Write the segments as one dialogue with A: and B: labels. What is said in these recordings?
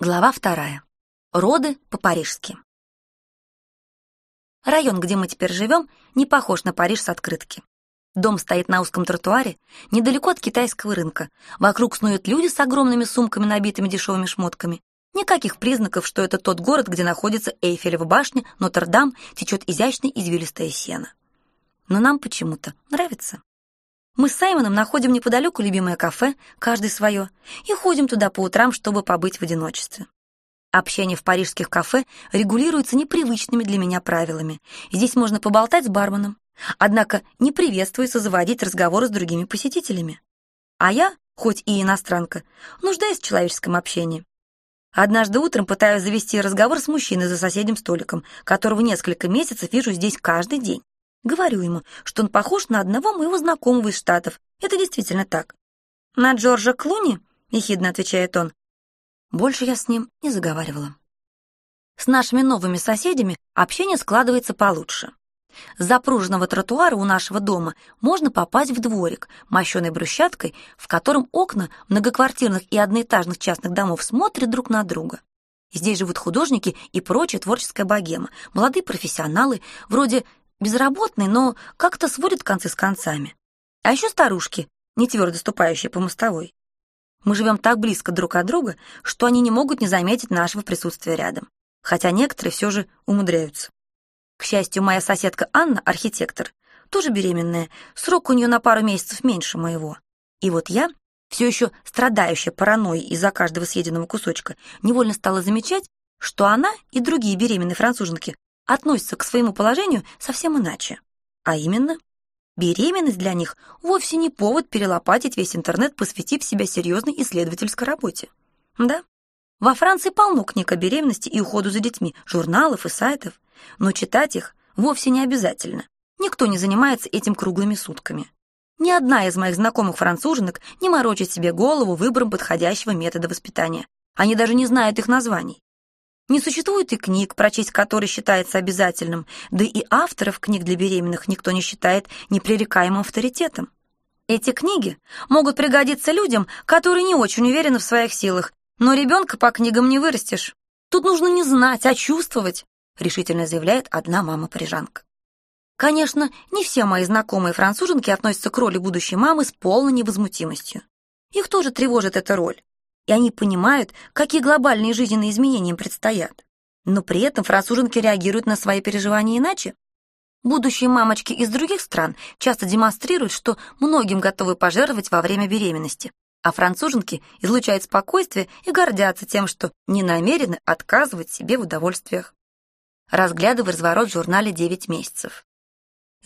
A: Глава вторая. Роды по-парижски. Район, где мы теперь живем, не похож на Париж с открытки. Дом стоит на узком тротуаре, недалеко от китайского рынка. Вокруг снуют люди с огромными сумками, набитыми дешевыми шмотками. Никаких признаков, что это тот город, где находится Эйфелева башня, Нотр-Дам, течет изящная извилистая сена. Но нам почему-то нравится. Мы с Саймоном находим неподалеку любимое кафе, каждый свое, и ходим туда по утрам, чтобы побыть в одиночестве. Общение в парижских кафе регулируется непривычными для меня правилами. Здесь можно поболтать с барменом, однако не приветствуется заводить разговоры с другими посетителями. А я, хоть и иностранка, нуждаюсь в человеческом общении. Однажды утром пытаюсь завести разговор с мужчиной за соседним столиком, которого несколько месяцев вижу здесь каждый день. Говорю ему, что он похож на одного моего знакомого из Штатов. Это действительно так. «На Джорджа Клуни?» — ехидно отвечает он. Больше я с ним не заговаривала. С нашими новыми соседями общение складывается получше. С запруженного тротуара у нашего дома можно попасть в дворик, мощеный брусчаткой, в котором окна многоквартирных и одноэтажных частных домов смотрят друг на друга. Здесь живут художники и прочая творческая богема, молодые профессионалы, вроде безработный, но как-то сводит концы с концами. А еще старушки, не твердо ступающие по мостовой. Мы живем так близко друг от друга, что они не могут не заметить нашего присутствия рядом, хотя некоторые все же умудряются. К счастью, моя соседка Анна, архитектор, тоже беременная, срок у нее на пару месяцев меньше моего. И вот я, все еще страдающая паранойей из-за каждого съеденного кусочка, невольно стала замечать, что она и другие беременные француженки относятся к своему положению совсем иначе. А именно, беременность для них вовсе не повод перелопатить весь интернет, посвятив себя серьезной исследовательской работе. Да, во Франции полно книг о беременности и уходу за детьми, журналов и сайтов, но читать их вовсе не обязательно. Никто не занимается этим круглыми сутками. Ни одна из моих знакомых француженок не морочит себе голову выбором подходящего метода воспитания. Они даже не знают их названий. Не существует и книг, прочесть которые считается обязательным, да и авторов книг для беременных никто не считает непререкаемым авторитетом. Эти книги могут пригодиться людям, которые не очень уверены в своих силах, но ребенка по книгам не вырастешь. Тут нужно не знать, а чувствовать, решительно заявляет одна мама-парижанка. Конечно, не все мои знакомые француженки относятся к роли будущей мамы с полной невозмутимостью. Их тоже тревожит эта роль и они понимают, какие глобальные жизненные изменения им предстоят. Но при этом француженки реагируют на свои переживания иначе. Будущие мамочки из других стран часто демонстрируют, что многим готовы пожертвовать во время беременности, а француженки излучают спокойствие и гордятся тем, что не намерены отказывать себе в удовольствиях. Разглядывая разворот в журнале «9 месяцев».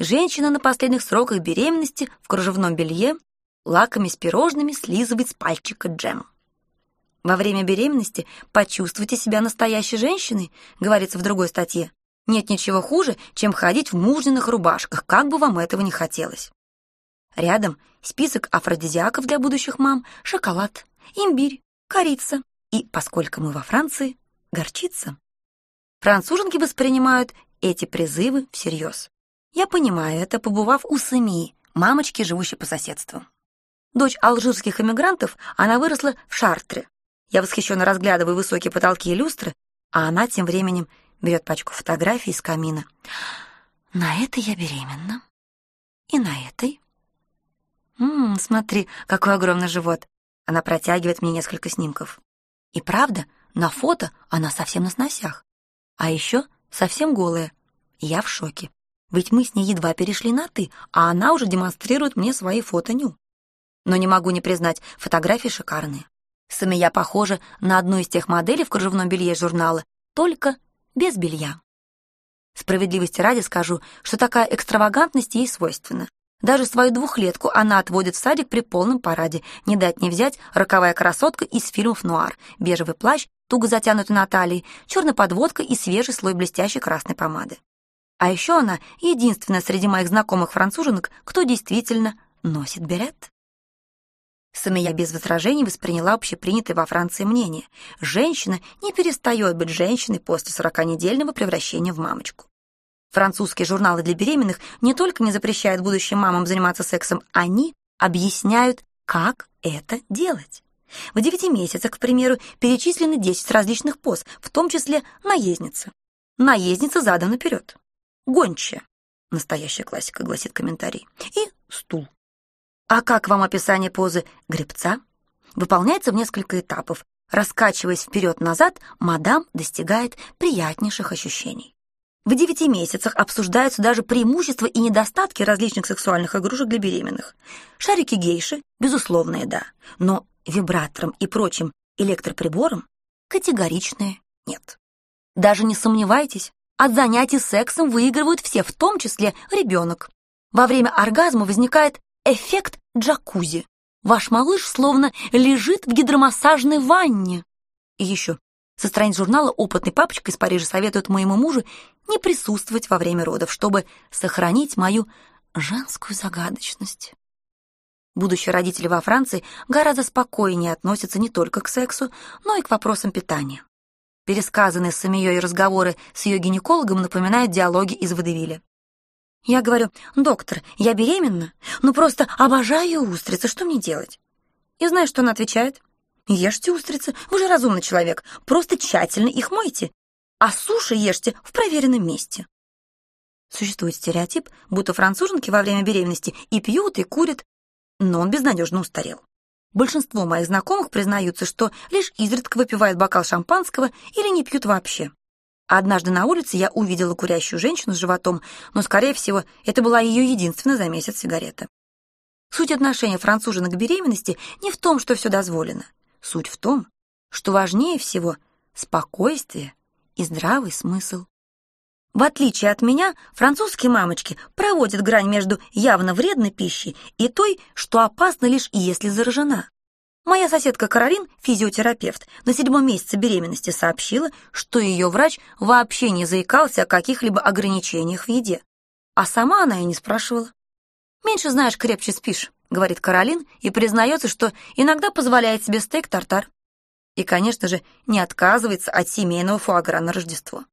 A: Женщина на последних сроках беременности в кружевном белье лаками с пирожными слизывает с пальчика джем. Во время беременности почувствуйте себя настоящей женщиной, говорится в другой статье. Нет ничего хуже, чем ходить в мужниных рубашках, как бы вам этого не хотелось. Рядом список афродизиаков для будущих мам, шоколад, имбирь, корица и, поскольку мы во Франции, горчица. Француженки воспринимают эти призывы всерьез. Я понимаю это, побывав у Сами, мамочки, живущей по соседству. Дочь алжирских эмигрантов, она выросла в Шартре, я восхищенно разглядываю высокие потолки и люстры, а она тем временем берет пачку фотографий из камина. На этой я беременна. И на этой. Ммм, смотри, какой огромный живот. Она протягивает мне несколько снимков. И правда, на фото она совсем на сносях. А еще совсем голая. Я в шоке. Ведь мы с ней едва перешли на «ты», а она уже демонстрирует мне свои фото ню. Но не могу не признать, фотографии шикарные. Самия похожа на одну из тех моделей в кружевном белье журнала, только без белья. Справедливости ради скажу, что такая экстравагантность ей свойственна. Даже свою двухлетку она отводит в садик при полном параде, не дать не взять роковая красотка из фильмов «Нуар», бежевый плащ, туго затянутый на талии, черная подводка и свежий слой блестящей красной помады. А еще она единственная среди моих знакомых француженок, кто действительно носит берет. Самия без возражений восприняла общепринятое во Франции мнение. Женщина не перестает быть женщиной после сороканедельного превращения в мамочку. Французские журналы для беременных не только не запрещают будущим мамам заниматься сексом, они объясняют, как это делать. В девяти месяцах, к примеру, перечислены 10 различных поз, в том числе наездница. Наездница задом наперед. Гончая. Настоящая классика, гласит комментарий. И стул. А как вам описание позы гребца? Выполняется в несколько этапов. Раскачиваясь вперед-назад, мадам достигает приятнейших ощущений. В девяти месяцах обсуждаются даже преимущества и недостатки различных сексуальных игрушек для беременных. Шарики гейши, безусловные, да, но вибратором и прочим электроприбором категоричные нет. Даже не сомневайтесь, от занятий сексом выигрывают все, в том числе ребенок. Во время оргазма возникает эффект джакузи. Ваш малыш словно лежит в гидромассажной ванне. И еще, со страниц журнала «Опытный папочка» из Парижа советует моему мужу не присутствовать во время родов, чтобы сохранить мою женскую загадочность. Будущие родители во Франции гораздо спокойнее относятся не только к сексу, но и к вопросам питания. Пересказанные с Самией разговоры с ее гинекологом напоминают диалоги из Водевиля. Я говорю, доктор, я беременна, ну просто обожаю устрицы, что мне делать? И знаешь, что она отвечает? Ешьте устрицы, вы же разумный человек, просто тщательно их мойте, а суши ешьте в проверенном месте. Существует стереотип, будто француженки во время беременности и пьют, и курят, но он безнадежно устарел. Большинство моих знакомых признаются, что лишь изредка выпивают бокал шампанского или не пьют вообще. Однажды на улице я увидела курящую женщину с животом, но, скорее всего, это была ее единственная за месяц сигарета. Суть отношения француженок к беременности не в том, что все дозволено. Суть в том, что важнее всего спокойствие и здравый смысл. В отличие от меня, французские мамочки проводят грань между явно вредной пищей и той, что опасна лишь если заражена. Моя соседка Каролин, физиотерапевт, на седьмом месяце беременности сообщила, что ее врач вообще не заикался о каких-либо ограничениях в еде. А сама она и не спрашивала. «Меньше знаешь, крепче спишь», — говорит Каролин и признается, что иногда позволяет себе стейк-тартар. И, конечно же, не отказывается от семейного фуагра на Рождество.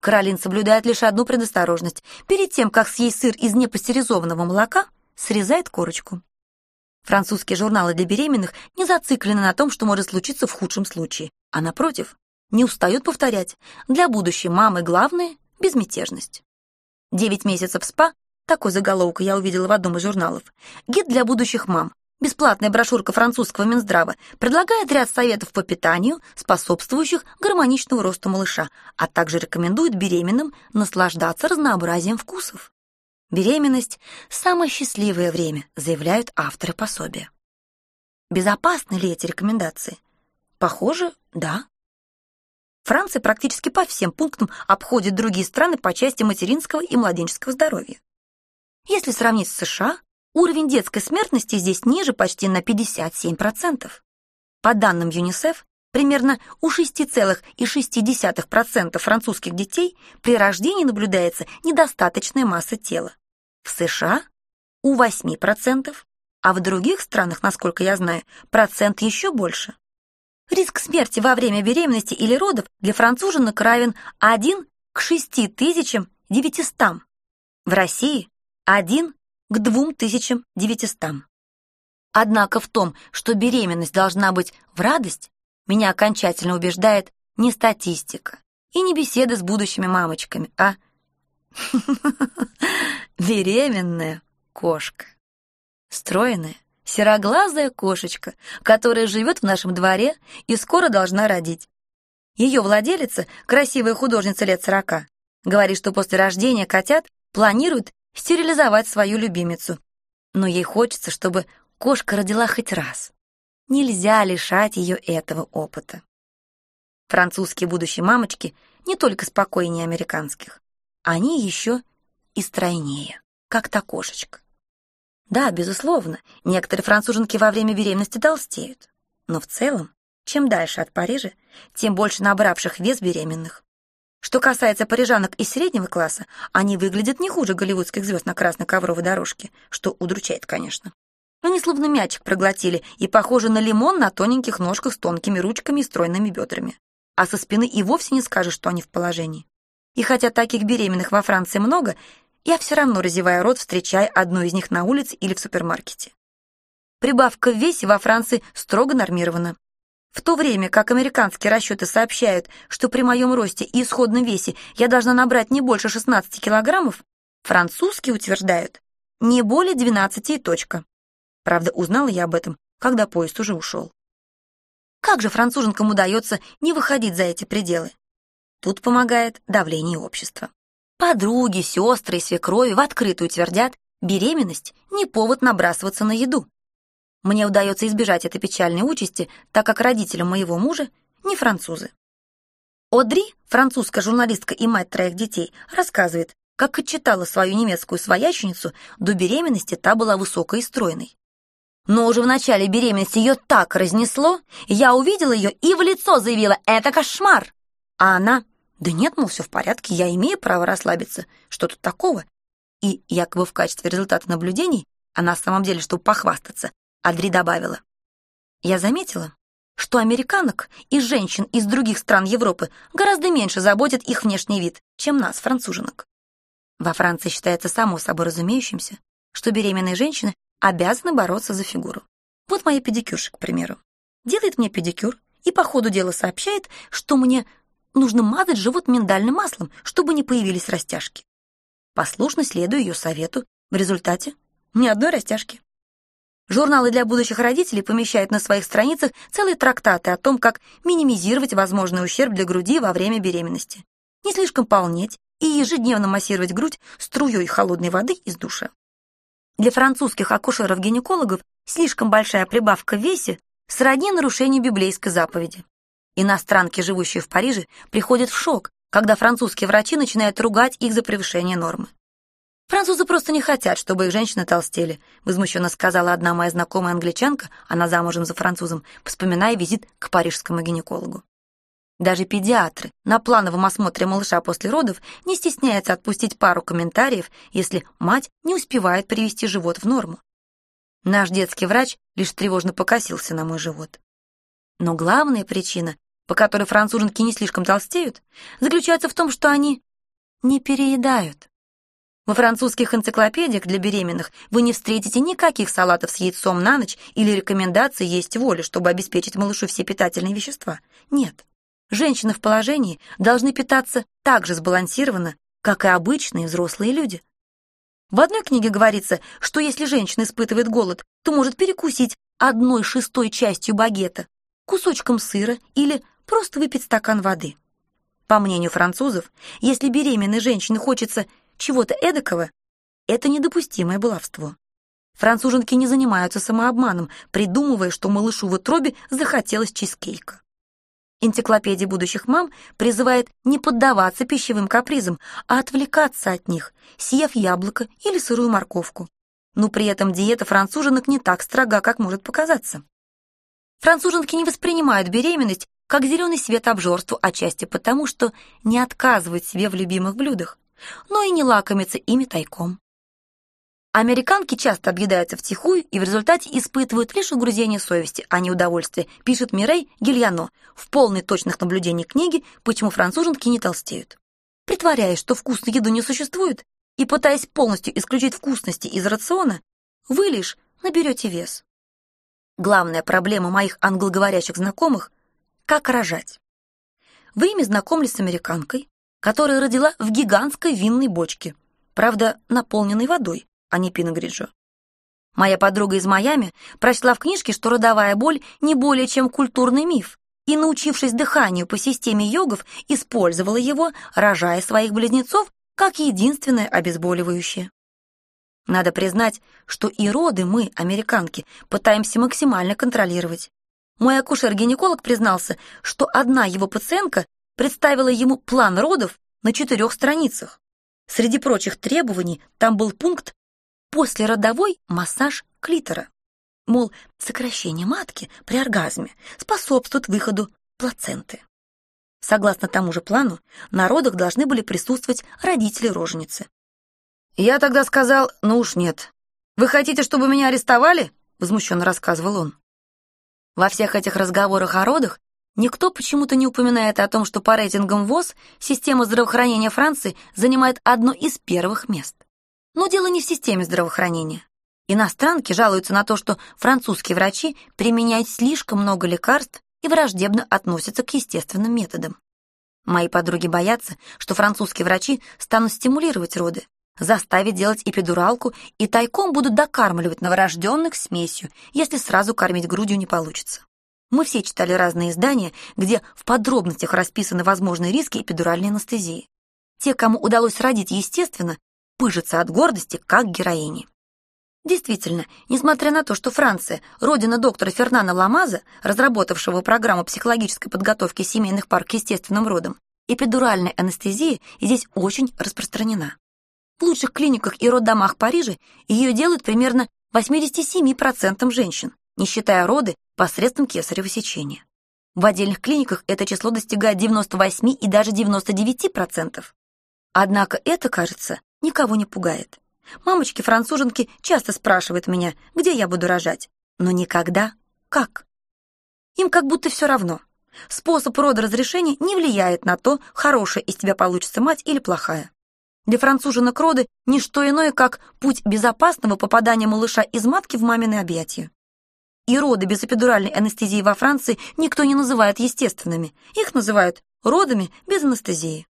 A: Каролин соблюдает лишь одну предосторожность. Перед тем, как съесть сыр из непастеризованного молока, срезает корочку. Французские журналы для беременных не зациклены на том, что может случиться в худшем случае, а напротив, не устают повторять, для будущей мамы главное — безмятежность. «Девять месяцев СПА» — такой заголовок я увидела в одном из журналов. Гид для будущих мам. Бесплатная брошюрка французского Минздрава предлагает ряд советов по питанию, способствующих гармоничному росту малыша, а также рекомендует беременным наслаждаться разнообразием вкусов. Беременность — самое счастливое время, заявляют авторы пособия. Безопасны ли эти рекомендации? Похоже, да. Франция практически по всем пунктам обходит другие страны по части материнского и младенческого здоровья. Если сравнить с США, уровень детской смертности здесь ниже почти на 57%. По данным ЮНИСЕФ, примерно у 6,6% французских детей при рождении наблюдается недостаточная масса тела. В США у 8%, а в других странах, насколько я знаю, процент еще больше. Риск смерти во время беременности или родов для француженок равен 1 к 6900. В России 1 к 2900. Однако в том, что беременность должна быть в радость, меня окончательно убеждает не статистика и не беседы с будущими мамочками, а беременная кошка. Стройная, сероглазая кошечка, которая живет в нашем дворе и скоро должна родить. Ее владелица, красивая художница лет сорока, говорит, что после рождения котят планирует стерилизовать свою любимицу. Но ей хочется, чтобы кошка родила хоть раз. Нельзя лишать ее этого опыта. Французские будущие мамочки не только спокойнее американских. Они еще и стройнее, как та кошечка. Да, безусловно, некоторые француженки во время беременности толстеют. Но в целом, чем дальше от Парижа, тем больше набравших вес беременных. Что касается парижанок из среднего класса, они выглядят не хуже голливудских звезд на красной ковровой дорожке, что удручает, конечно. Они словно мячик проглотили и похожи на лимон на тоненьких ножках с тонкими ручками и стройными бедрами. А со спины и вовсе не скажешь, что они в положении. И хотя таких беременных во Франции много, я все равно разевая рот, встречая одну из них на улице или в супермаркете. прибавка в весе во Франции строго нормирована. В то время как американские расчеты сообщают, что при моем росте и исходном весе я должна набрать не больше 16 килограммов, французские утверждают не более 12 и точка. Правда, узнала я об этом, когда поезд уже ушел. Как же француженкам удается не выходить за эти пределы? Тут помогает давление общества. Подруги, сестры и свекрови в открытую твердят, беременность — не повод набрасываться на еду. Мне удается избежать этой печальной участи, так как родителям моего мужа не французы. Одри, французская журналистка и мать троих детей, рассказывает, как отчитала свою немецкую свояченицу, до беременности та была высокой и стройной. Но уже в начале беременности ее так разнесло, я увидела ее и в лицо заявила «это кошмар!» А она «да нет, мол, все в порядке, я имею право расслабиться, что тут такого?» И якобы в качестве результата наблюдений, а на самом деле, чтобы похвастаться, Адри добавила. Я заметила, что американок и женщин из других стран Европы гораздо меньше заботит их внешний вид, чем нас, француженок. Во Франции считается само собой разумеющимся, что беременные женщины обязаны бороться за фигуру. Вот моя педикюрша, к примеру. Делает мне педикюр и по ходу дела сообщает, что мне нужно мазать живот миндальным маслом, чтобы не появились растяжки. Послушно следую ее совету. В результате ни одной растяжки. Журналы для будущих родителей помещают на своих страницах целые трактаты о том, как минимизировать возможный ущерб для груди во время беременности, не слишком полнеть и ежедневно массировать грудь струей холодной воды из душа. Для французских акушеров-гинекологов слишком большая прибавка в весе сродни нарушению библейской заповеди. Иностранки, живущие в Париже, приходят в шок, когда французские врачи начинают ругать их за превышение нормы. «Французы просто не хотят, чтобы их женщины толстели», возмущенно сказала одна моя знакомая англичанка, она замужем за французом, вспоминая визит к парижскому гинекологу. Даже педиатры на плановом осмотре малыша после родов не стесняются отпустить пару комментариев, если мать не успевает привести живот в норму. Наш детский врач лишь тревожно покосился на мой живот. Но главная причина, по которой француженки не слишком толстеют, заключается в том, что они не переедают. Во французских энциклопедиях для беременных вы не встретите никаких салатов с яйцом на ночь или рекомендаций есть волю, чтобы обеспечить малышу все питательные вещества. Нет. Женщины в положении должны питаться так же сбалансированно, как и обычные взрослые люди. В одной книге говорится, что если женщина испытывает голод, то может перекусить одной шестой частью багета, кусочком сыра или просто выпить стакан воды. По мнению французов, если беременной женщине хочется чего-то эдакого, это недопустимое баловство. Француженки не занимаются самообманом, придумывая, что малышу в утробе захотелось чизкейка. Энциклопедия будущих мам призывает не поддаваться пищевым капризам, а отвлекаться от них, съев яблоко или сырую морковку. Но при этом диета француженок не так строга, как может показаться. Француженки не воспринимают беременность как зеленый свет обжорству, отчасти потому, что не отказывают себе в любимых блюдах но и не лакомятся ими тайком. Американки часто объедаются втихую и в результате испытывают лишь угрызение совести, а не удовольствие, пишет Мирей Гильяно в полной точных наблюдений книги «Почему француженки не толстеют». Притворяясь, что вкусной еды не существует, и пытаясь полностью исключить вкусности из рациона, вы лишь наберете вес. Главная проблема моих англоговорящих знакомых — как рожать. Вы ими знакомились с американкой, которая родила в гигантской винной бочке, правда, наполненной водой, а не пино-гриджо. Моя подруга из Майами прочла в книжке, что родовая боль не более чем культурный миф, и, научившись дыханию по системе йогов, использовала его, рожая своих близнецов, как единственное обезболивающее. Надо признать, что и роды мы, американки, пытаемся максимально контролировать. Мой акушер-гинеколог признался, что одна его пациентка представила ему план родов на четырех страницах. Среди прочих требований там был пункт «послеродовой массаж клитора». Мол, сокращение матки при оргазме способствует выходу плаценты. Согласно тому же плану, на родах должны были присутствовать родители роженицы. Я тогда сказал, ну уж нет. Вы хотите, чтобы меня арестовали? Возмущенно рассказывал он. Во всех этих разговорах о родах Никто почему-то не упоминает о том, что по рейтингам ВОЗ система здравоохранения Франции занимает одно из первых мест. Но дело не в системе здравоохранения. Иностранки жалуются на то, что французские врачи применяют слишком много лекарств и враждебно относятся к естественным методам. Мои подруги боятся, что французские врачи станут стимулировать роды, заставить делать эпидуралку и тайком будут докармливать новорожденных смесью, если сразу кормить грудью не получится. Мы все читали разные издания, где в подробностях расписаны возможные риски эпидуральной анестезии. Те, кому удалось родить естественно, пыжатся от гордости, как героини. Действительно, несмотря на то, что Франция – родина доктора Фернана Ламаза, разработавшего программу психологической подготовки семейных пар к естественным родам, эпидуральная анестезия здесь очень распространена. В лучших клиниках и роддомах Парижа ее делают примерно 87% женщин, не считая роды посредством кесарево сечения. В отдельных клиниках это число достигает 98 и даже 99%. Однако это, кажется, никого не пугает. Мамочки-француженки часто спрашивают меня, где я буду рожать, но никогда как. Им как будто все равно. Способ родоразрешения не влияет на то, хорошая из тебя получится мать или плохая. Для француженок роды – ничто иное, как путь безопасного попадания малыша из матки в мамины объятия. И роды без эпидуральной анестезии во Франции никто не называет естественными. Их называют родами без анестезии.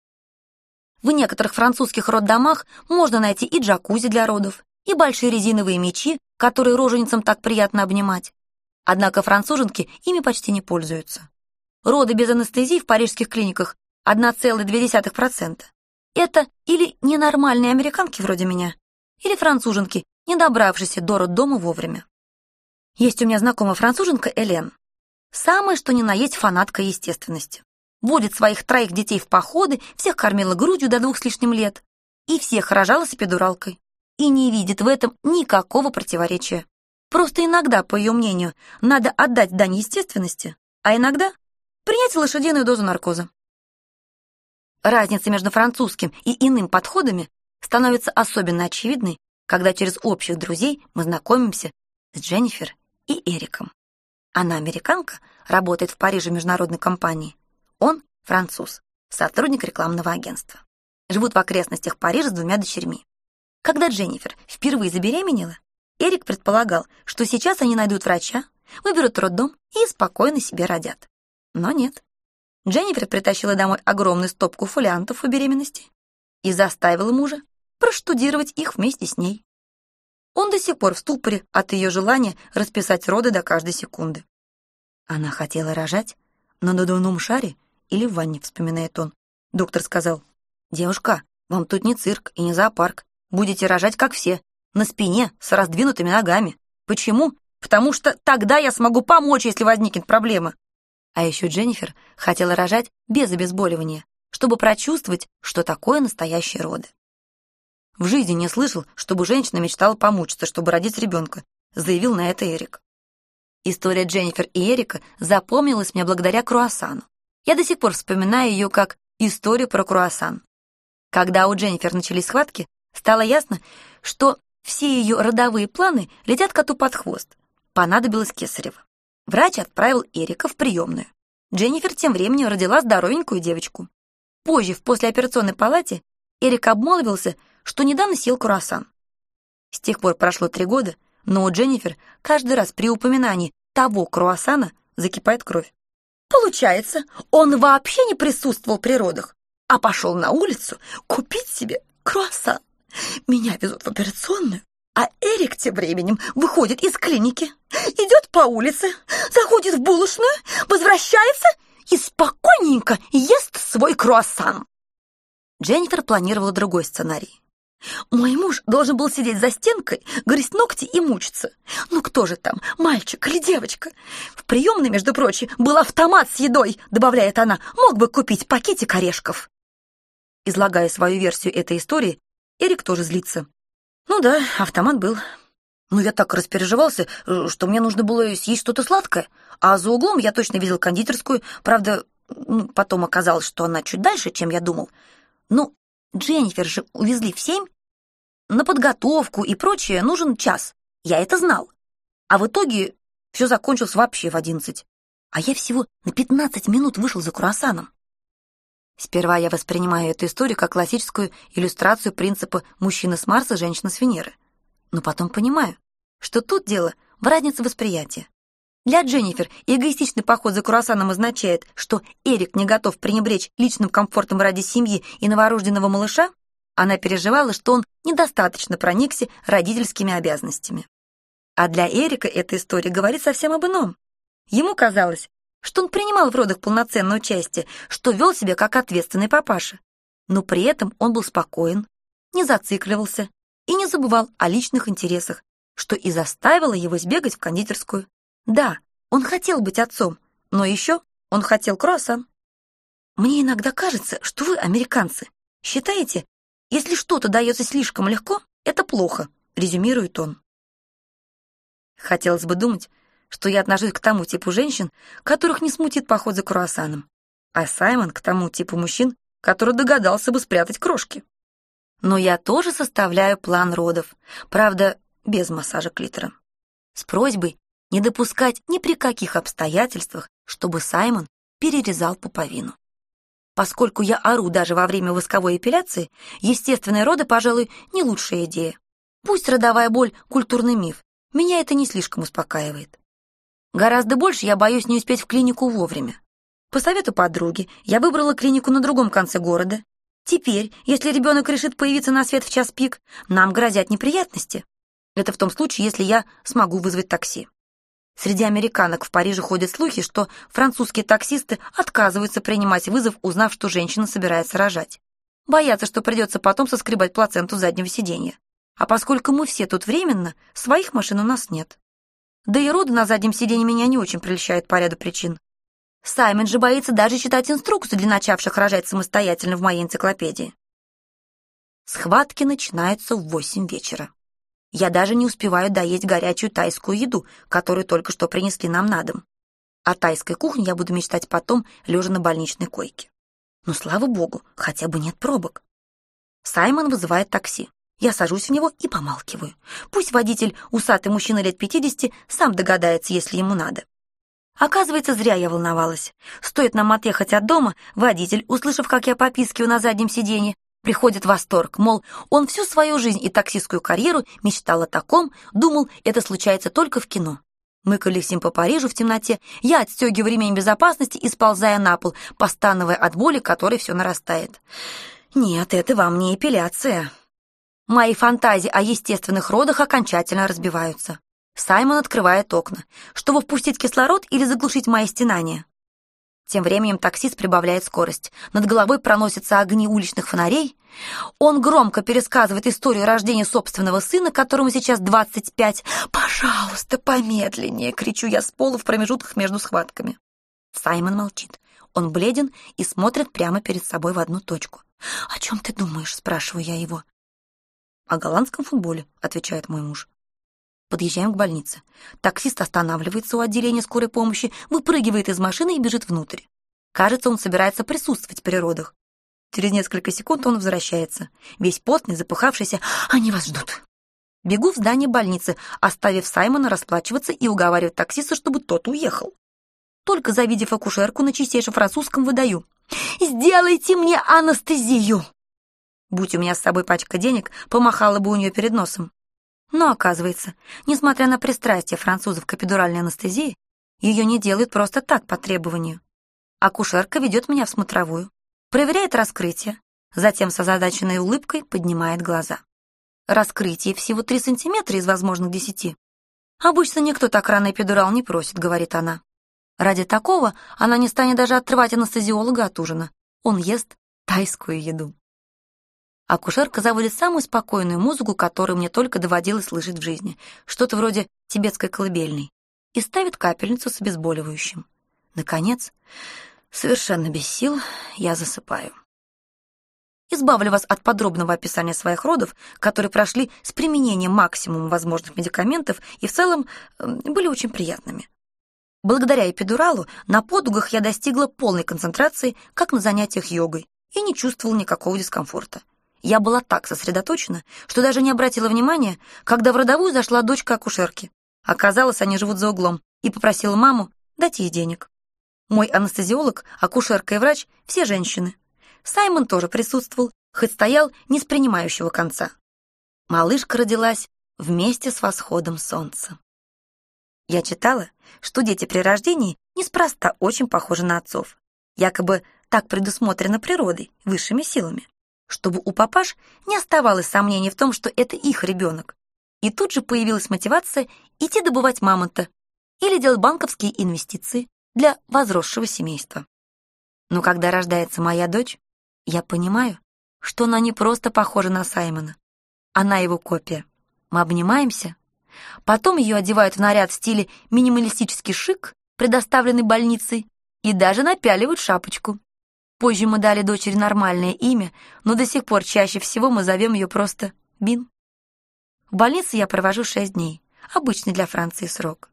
A: В некоторых французских роддомах можно найти и джакузи для родов, и большие резиновые мечи, которые роженицам так приятно обнимать. Однако француженки ими почти не пользуются. Роды без анестезии в парижских клиниках 1,2%. Это или ненормальные американки вроде меня, или француженки, не добравшиеся до роддома вовремя. Есть у меня знакомая француженка Элен. Самая, что ни на есть фанатка естественности. Водит своих троих детей в походы, всех кормила грудью до двух с лишним лет. И всех рожала с эпидуралкой. И не видит в этом никакого противоречия. Просто иногда, по ее мнению, надо отдать дань естественности, а иногда принять лошадиную дозу наркоза. Разница между французским и иным подходами становится особенно очевидной, когда через общих друзей мы знакомимся с Дженнифер и Эриком. Она американка, работает в Париже международной компании. Он француз, сотрудник рекламного агентства. Живут в окрестностях Парижа с двумя дочерьми. Когда Дженнифер впервые забеременела, Эрик предполагал, что сейчас они найдут врача, выберут роддом и спокойно себе родят. Но нет. Дженнифер притащила домой огромную стопку фолиантов о беременности и заставила мужа проштудировать их вместе с ней. Он до сих пор в ступоре от ее желания расписать роды до каждой секунды. Она хотела рожать на надувном шаре или в ванне, вспоминает он. Доктор сказал, «Девушка, вам тут не цирк и не зоопарк. Будете рожать, как все, на спине, с раздвинутыми ногами. Почему? Потому что тогда я смогу помочь, если возникнет проблема. А еще Дженнифер хотела рожать без обезболивания, чтобы прочувствовать, что такое настоящие роды. В жизни не слышал, чтобы женщина мечтала помучиться, чтобы родить ребенка, заявил на это Эрик. История Дженнифер и Эрика запомнилась мне благодаря круассану. Я до сих пор вспоминаю ее как историю про круассан. Когда у Дженнифер начались схватки, стало ясно, что все ее родовые планы летят коту под хвост. Понадобилось кесарево. Врач отправил Эрика в приемную. Дженнифер тем временем родила здоровенькую девочку. Позже, в послеоперационной палате, Эрик обмолвился, что недавно съел круассан. С тех пор прошло три года, но у Дженнифер каждый раз при упоминании того круассана закипает кровь. Получается, он вообще не присутствовал при родах, а пошел на улицу купить себе круассан. Меня везут в операционную, а Эрик тем временем выходит из клиники, идет по улице, заходит в булочную, возвращается и спокойненько ест свой круассан. Дженнифер планировала другой сценарий. Мой муж должен был сидеть за стенкой, грызть ногти и мучиться. Ну кто же там, мальчик или девочка? В приемной, между прочим, был автомат с едой, добавляет она, мог бы купить пакетик орешков. Излагая свою версию этой истории, Эрик тоже злится. Ну да, автомат был. Но я так распереживался, что мне нужно было съесть что-то сладкое. А за углом я точно видел кондитерскую. Правда, ну, потом оказалось, что она чуть дальше, чем я думал. Ну, Дженнифер же увезли в семь. На подготовку и прочее нужен час. Я это знал. А в итоге все закончилось вообще в одиннадцать. А я всего на пятнадцать минут вышел за круассаном. Сперва я воспринимаю эту историю как классическую иллюстрацию принципа «мужчина с Марса, женщина с Венеры». Но потом понимаю, что тут дело в разнице восприятия. Для Дженнифер эгоистичный поход за круассаном означает, что Эрик не готов пренебречь личным комфортом ради семьи и новорожденного малыша, она переживала, что он недостаточно проникся родительскими обязанностями. А для Эрика эта история говорит совсем об ином. Ему казалось, что он принимал в родах полноценное участие, что вел себя как ответственный папаша. Но при этом он был спокоен, не зацикливался и не забывал о личных интересах, что и заставило его сбегать в кондитерскую. Да, он хотел быть отцом, но еще он хотел круассан. Мне иногда кажется, что вы, американцы, считаете, если что-то дается слишком легко, это плохо, резюмирует он. Хотелось бы думать, что я отношусь к тому типу женщин, которых не смутит поход за круассаном, а Саймон к тому типу мужчин, который догадался бы спрятать крошки. Но я тоже составляю план родов, правда, без массажа клитора, с просьбой не допускать ни при каких обстоятельствах, чтобы Саймон перерезал пуповину. Поскольку я ору даже во время восковой эпиляции, естественные роды, пожалуй, не лучшая идея. Пусть родовая боль — культурный миф, меня это не слишком успокаивает. Гораздо больше я боюсь не успеть в клинику вовремя. По совету подруги я выбрала клинику на другом конце города. Теперь, если ребенок решит появиться на свет в час пик, нам грозят неприятности. Это в том случае, если я смогу вызвать такси. Среди американок в Париже ходят слухи, что французские таксисты отказываются принимать вызов, узнав, что женщина собирается рожать. Боятся, что придется потом соскребать плаценту заднего сиденья. А поскольку мы все тут временно, своих машин у нас нет. Да и роды на заднем сиденье меня не очень прельщают по ряду причин. Саймон же боится даже читать инструкцию для начавших рожать самостоятельно в моей энциклопедии. Схватки начинаются в восемь вечера. Я даже не успеваю доесть горячую тайскую еду, которую только что принесли нам на дом. О тайской кухне я буду мечтать потом, лежа на больничной койке. Но, слава богу, хотя бы нет пробок. Саймон вызывает такси. Я сажусь в него и помалкиваю. Пусть водитель, усатый мужчина лет 50, сам догадается, если ему надо. Оказывается, зря я волновалась. Стоит нам отъехать от дома, водитель, услышав, как я попискиваю на заднем сиденье, приходит восторг, мол, он всю свою жизнь и таксистскую карьеру мечтал о таком, думал, это случается только в кино. Мы колесим по Парижу в темноте, я отстегиваю ремень безопасности и сползая на пол, постановая от боли, которой все нарастает. Нет, это вам не эпиляция. Мои фантазии о естественных родах окончательно разбиваются. Саймон открывает окна, чтобы впустить кислород или заглушить мои стенания. Тем временем таксист прибавляет скорость. Над головой проносятся огни уличных фонарей. Он громко пересказывает историю рождения собственного сына, которому сейчас 25. «Пожалуйста, помедленнее!» — кричу я с пола в промежутках между схватками. Саймон молчит. Он бледен и смотрит прямо перед собой в одну точку. «О чем ты думаешь?» — спрашиваю я его. «О голландском футболе», — отвечает мой муж. Подъезжаем к больнице. Таксист останавливается у отделения скорой помощи, выпрыгивает из машины и бежит внутрь. Кажется, он собирается присутствовать при родах. Через несколько секунд он возвращается. Весь потный, запыхавшийся. «Они вас ждут». Бегу в здание больницы, оставив Саймона расплачиваться и уговаривать таксиста, чтобы тот уехал. Только завидев акушерку на чистейшем французском, выдаю. «Сделайте мне анестезию!» Будь у меня с собой пачка денег, помахала бы у нее перед носом. Но оказывается, несмотря на пристрастие французов к эпидуральной анестезии, ее не делают просто так по требованию. Акушерка ведет меня в смотровую, проверяет раскрытие, затем с озадаченной улыбкой поднимает глаза. Раскрытие всего 3 сантиметра из возможных 10. Обычно никто так рано эпидурал не просит, говорит она. Ради такого она не станет даже отрывать анестезиолога от ужина. Он ест тайскую еду. Акушерка заводит самую спокойную музыку, которую мне только доводилось слышать в жизни, что-то вроде тибетской колыбельной, и ставит капельницу с обезболивающим. Наконец, совершенно без сил, я засыпаю. Избавлю вас от подробного описания своих родов, которые прошли с применением максимума возможных медикаментов и в целом эм, были очень приятными. Благодаря эпидуралу на подугах я достигла полной концентрации, как на занятиях йогой, и не чувствовала никакого дискомфорта. Я была так сосредоточена, что даже не обратила внимания, когда в родовую зашла дочка акушерки. Оказалось, они живут за углом, и попросила маму дать ей денег. Мой анестезиолог, акушерка и врач — все женщины. Саймон тоже присутствовал, хоть стоял не с принимающего конца. Малышка родилась вместе с восходом солнца. Я читала, что дети при рождении неспроста очень похожи на отцов. Якобы так предусмотрено природой, высшими силами, чтобы у папаш не оставалось сомнений в том, что это их ребенок. И тут же появилась мотивация идти добывать мамонта или делать банковские инвестиции для возросшего семейства. Но когда рождается моя дочь, я понимаю, что она не просто похожа на Саймона. Она его копия. Мы обнимаемся. Потом ее одевают в наряд в стиле минималистический шик, предоставленный больницей, и даже напяливают шапочку. Позже мы дали дочери нормальное имя, но до сих пор чаще всего мы зовем ее просто Бин. В больнице я провожу шесть дней, обычный для Франции срок.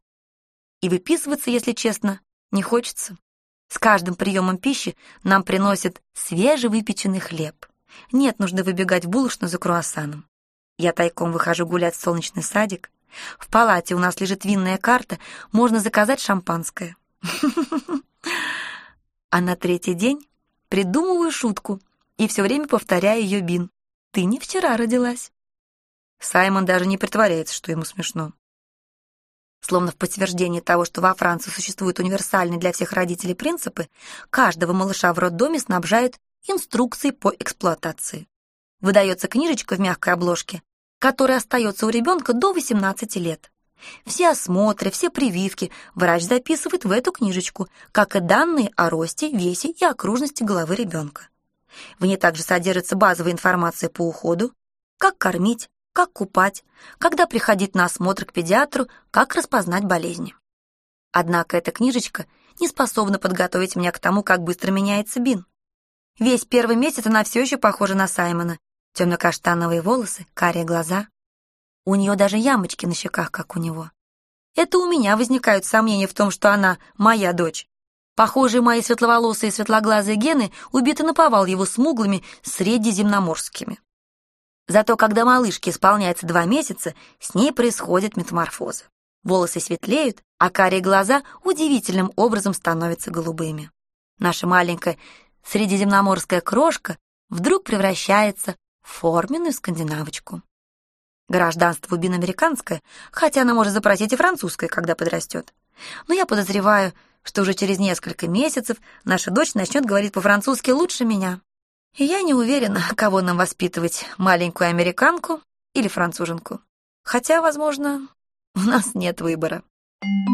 A: И выписываться, если честно, не хочется. С каждым приемом пищи нам приносят свежевыпеченный хлеб. Нет нужды выбегать в булочную за круассаном. Я тайком выхожу гулять в солнечный садик. В палате у нас лежит винная карта, можно заказать шампанское. А на третий день придумываю шутку и все время повторяю ее Бин. «Ты не вчера родилась». Саймон даже не притворяется, что ему смешно. Словно в подтверждение того, что во Франции существуют универсальные для всех родителей принципы, каждого малыша в роддоме снабжают инструкцией по эксплуатации. Выдается книжечка в мягкой обложке, которая остается у ребенка до 18 лет. Все осмотры, все прививки врач записывает в эту книжечку, как и данные о росте, весе и окружности головы ребенка. В ней также содержится базовая информация по уходу, как кормить, как купать, когда приходить на осмотр к педиатру, как распознать болезни. Однако эта книжечка не способна подготовить меня к тому, как быстро меняется Бин. Весь первый месяц она все еще похожа на Саймона. Темно-каштановые волосы, карие глаза. У нее даже ямочки на щеках, как у него. Это у меня возникают сомнения в том, что она моя дочь. Похожие мои светловолосые и светлоглазые гены убиты наповал его смуглыми средиземноморскими. Зато когда малышке исполняется два месяца, с ней происходит метаморфоза. Волосы светлеют, а карие глаза удивительным образом становятся голубыми. Наша маленькая средиземноморская крошка вдруг превращается в форменную скандинавочку. Гражданство Бин американское, хотя она может запросить и французское, когда подрастет. Но я подозреваю, что уже через несколько месяцев наша дочь начнет говорить по-французски лучше меня. И я не уверена, кого нам воспитывать, маленькую американку или француженку. Хотя, возможно, у нас нет выбора. Thank you.